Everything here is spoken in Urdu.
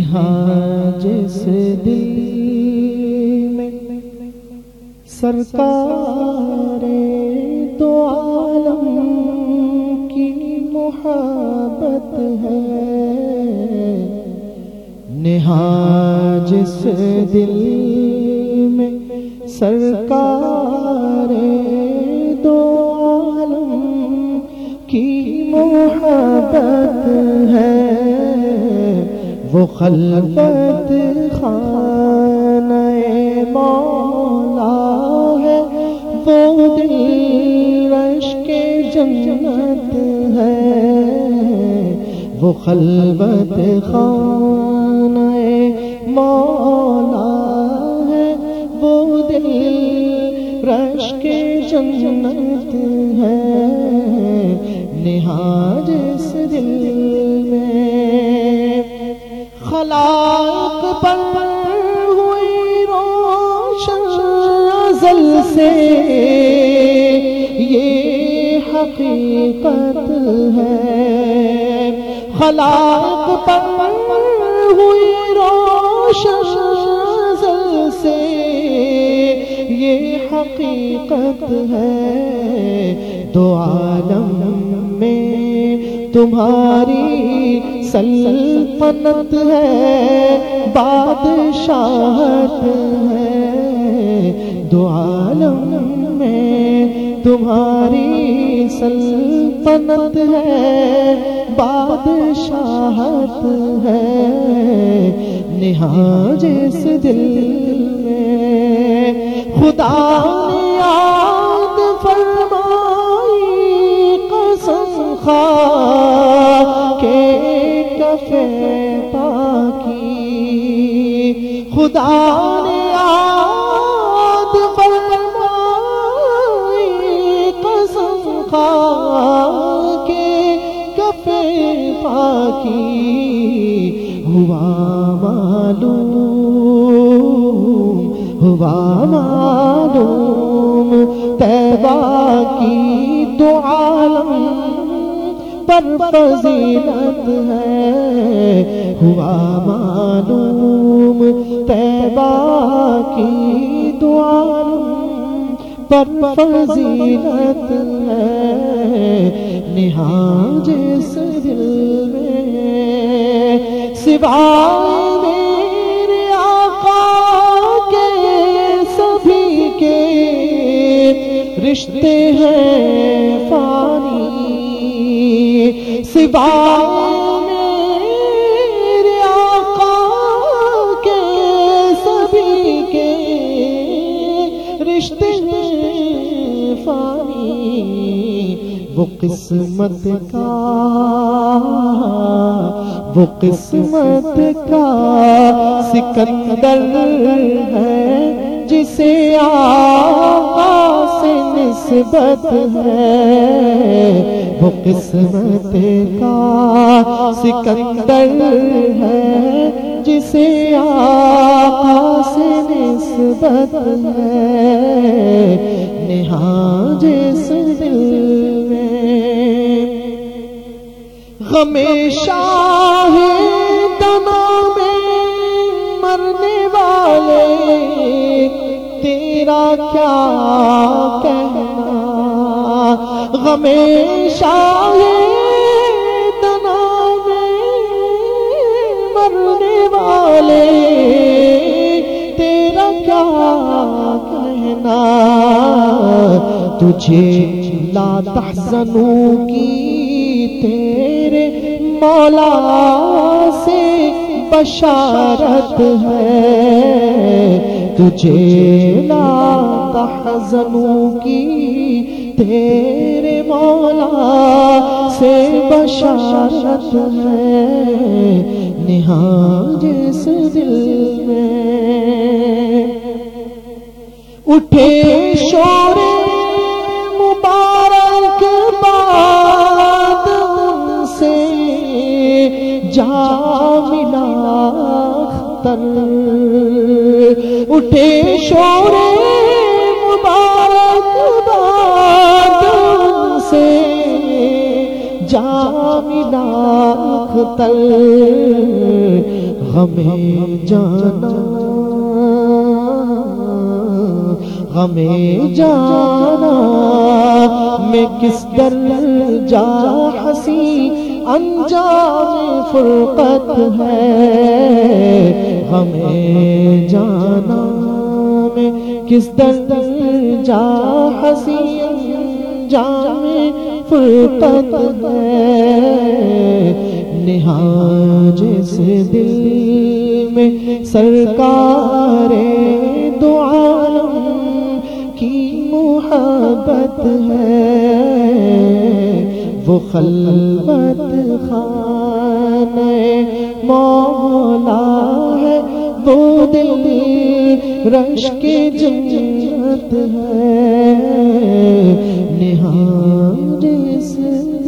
ہاں جس دل میں سرکار تو عالم کی محبت ہے۔ نہا جس دل میں سرکار وہ خلوت خانہ مولا ہے۔ وہ دل رش کے جنت ہے۔ وہ خلوت خانہ مولا ہے۔ وہ دل رش کے جنت ہے۔ نہاج اس دل خلائق پر ہوئی روشن ازل سے یہ حقیقت ہے۔ خلائق پر ہوئی روشن ازل سے یہ حقیقت ہے۔ دو عالم میں تمہاری سلطنت ہے، بادشاہت ہے۔ دو عالم میں تمہاری سلطنت ہے، بادشاہت ہے۔ نہا جس دل میں، خدا نے یاد خدا نے یاد فرمائی قسم خواہ کے کفے پاکی ہوا معلوم ہوا معلوم تیبہ فضیلت ہے۔ ہوا معلوم تیبہ کی دو عالم پر فضیلت ہے۔ نہاج اس دل میں سوائے میرے آقا کے سبھی کے رشتے ہیں فانی۔ سوائے میرے آقا کے سبھی کے رشتے ہیں فانی، وہ قسمت کا، وہ قسمت کا سکندر ہے۔ جسے آقا سے نسبت ہے، وہ قسمت کا سکندر ہے۔ جسے آقا سے نسبت ہے نہا جس دل میں۔ شاہ تیرا کیا کہنا؟ غم شاہ دنا میں مرنے والے، تیرا کیا کہنا؟ تجھے لا تحزنوں کی تیرے مولا سے بشارت ہے۔ تجھے لا تحزنوں کی تیرے مولا سے بشارت ہے۔ نہاں جس دل میں۔ اٹھے جا ملا اٹھے شور مبارک باد سے جا ملا ہمیں جانا ہمیں جانا، میں کس در جا ہسی انجام فرقت ہے۔ ہمیں جانا میں کس در جا ہسی انجام فرقت ہے۔ نہاج سے دل میں سرکار دعالم کی محبت ہے۔ وہ خلوت خانہ مولا ہے۔ وہ دل رش کے جنت ہے۔ نہار سے